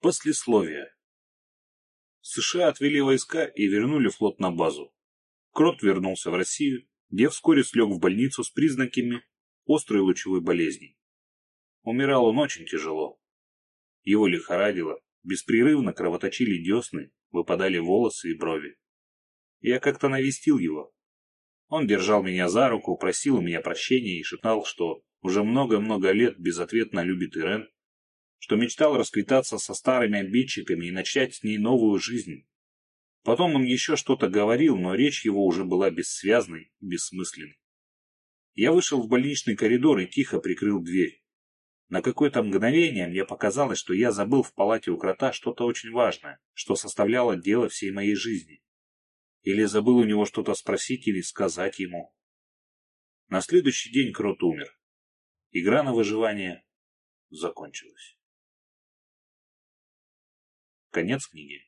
Послесловие. США отвели войска и вернули флот на базу. Крот вернулся в Россию, где вскоре слег в больницу с признаками острой лучевой болезни. Умирал он очень тяжело. Его лихорадило, беспрерывно кровоточили десны, выпадали волосы и брови. Я как-то навестил его. Он держал меня за руку, просил у меня прощения и шептал, что уже много-много лет безответно любит Ирен, что мечтал расквитаться со старыми обидчиками и начать с ней новую жизнь. Потом он еще что-то говорил, но речь его уже была бессвязной и бессмысленной. Я вышел в больничный коридор и тихо прикрыл дверь. На какое-то мгновение мне показалось, что я забыл в палате у крота что-то очень важное, что составляло дело всей моей жизни. Или забыл у него что-то спросить или сказать ему. На следующий день крот умер. Игра на выживание закончилась. Конец книги.